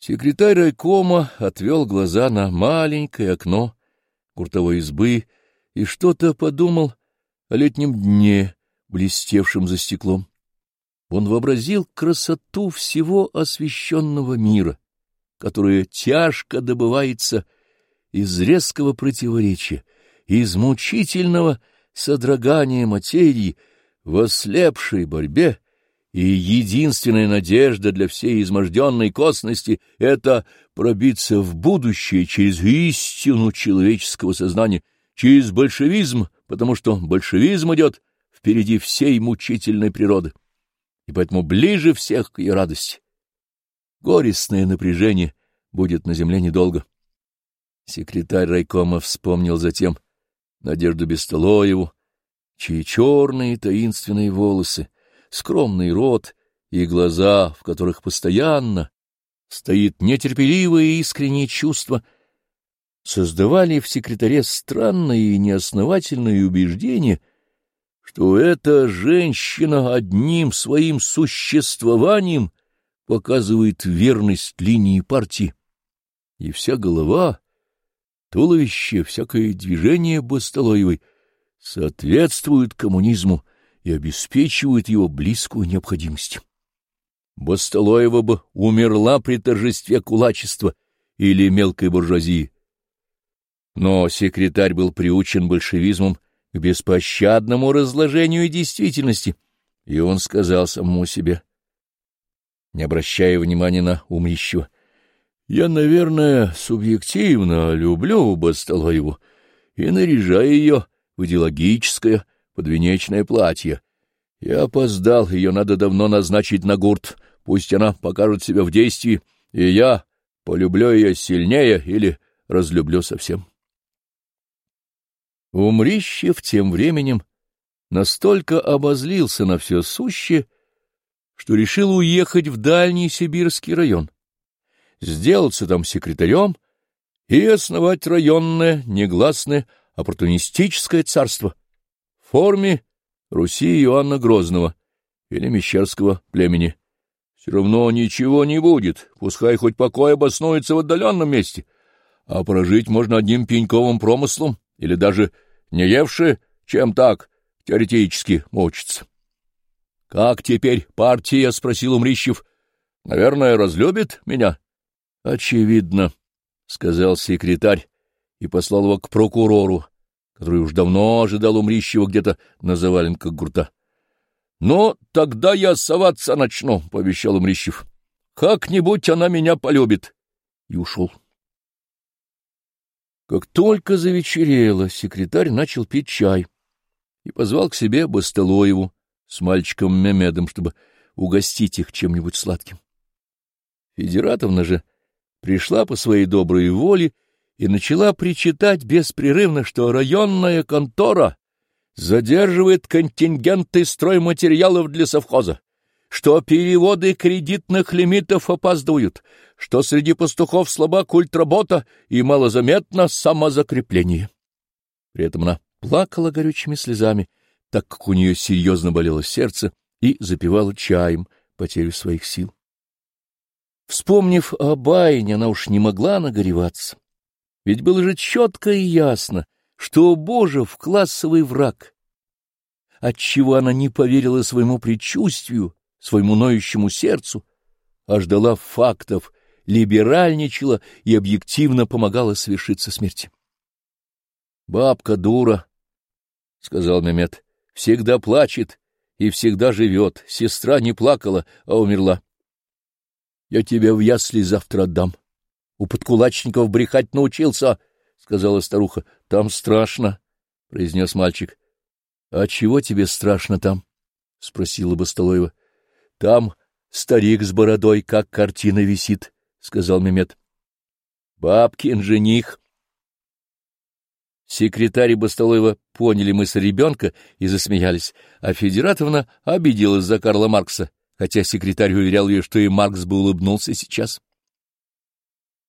Секретарь райкома отвел глаза на маленькое окно куртовой избы и что-то подумал о летнем дне, блестевшем за стеклом. Он вообразил красоту всего освещенного мира, которое тяжко добывается из резкого противоречия, из мучительного содрогания материи в ослепшей борьбе и единственная надежда для всей изможденной косности — это пробиться в будущее через истину человеческого сознания, через большевизм, потому что большевизм идет впереди всей мучительной природы, и поэтому ближе всех к ее радости. Горестное напряжение будет на земле недолго. Секретарь райкома вспомнил затем Надежду Бестолоеву, чьи черные таинственные волосы — скромный рот и глаза, в которых постоянно стоит нетерпеливое и искреннее чувство, создавали в секретаре странное и неосновательное убеждение, что эта женщина одним своим существованием показывает верность линии партии, и вся голова, туловище, всякое движение Бастолоевой соответствуют коммунизму, и обеспечивают его близкую необходимость. Басталоева бы умерла при торжестве кулачества или мелкой буржуазии. Но секретарь был приучен большевизмом к беспощадному разложению действительности, и он сказал самому себе, не обращая внимания на умрищего, «Я, наверное, субъективно люблю Басталоеву и наряжаю ее в идеологическое, подвенечное платье. Я опоздал, ее надо давно назначить на гурт, пусть она покажет себя в действии, и я полюблю ее сильнее или разлюблю совсем. Умрищев тем временем настолько обозлился на все сущее, что решил уехать в дальний сибирский район, сделаться там секретарем и основать районное, негласное, оппортунистическое царство — форме Руси Иоанна Грозного или Мещерского племени. Все равно ничего не будет, пускай хоть покой обоснуется в отдаленном месте, а прожить можно одним пеньковым промыслом или даже не евши, чем так, теоретически мучиться. — Как теперь партия? — спросил Умрищев. — Наверное, разлюбит меня? — Очевидно, — сказал секретарь и послал его к прокурору который уж давно ожидал умрищего где-то на заваленках гурта. — Но тогда я соваться начну, — пообещал Умрищев. — Как-нибудь она меня полюбит. И ушел. Как только завечерело, секретарь начал пить чай и позвал к себе Басталоеву с мальчиком Мемедом, чтобы угостить их чем-нибудь сладким. Федератовна же пришла по своей доброй воле и начала причитать беспрерывно, что районная контора задерживает контингенты стройматериалов для совхоза, что переводы кредитных лимитов опаздывают, что среди пастухов слаба культ работа и малозаметно самозакрепление. При этом она плакала горючими слезами, так как у нее серьезно болело сердце, и запивала чаем потерю своих сил. Вспомнив о Байне, она уж не могла нагореваться. Ведь было же четко и ясно, что Божев — классовый враг. Отчего она не поверила своему предчувствию, своему ноющему сердцу, а ждала фактов, либеральничала и объективно помогала совершиться смерти. «Бабка дура», — сказал Мемет, — «всегда плачет и всегда живет. Сестра не плакала, а умерла. Я тебя в ясли завтра отдам». У подкулачников брехать научился, — сказала старуха. — Там страшно, — произнес мальчик. — А чего тебе страшно там? — спросила Бастолоева. — Там старик с бородой, как картина висит, — сказал Мемет. — Бабкин жених. Секретарь Бастолоева поняли мысль ребенка и засмеялись, а Федератовна обиделась за Карла Маркса, хотя секретарь уверял ее, что и Маркс бы улыбнулся сейчас. —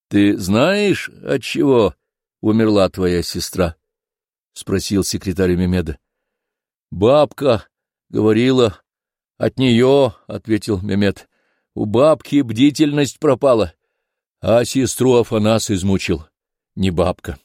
Ты знаешь, от чего умерла твоя сестра? — спросил секретарь Мемеда. — Бабка говорила. — От нее, — ответил Мемед. — У бабки бдительность пропала. а сестру Афанас измучил, не бабка.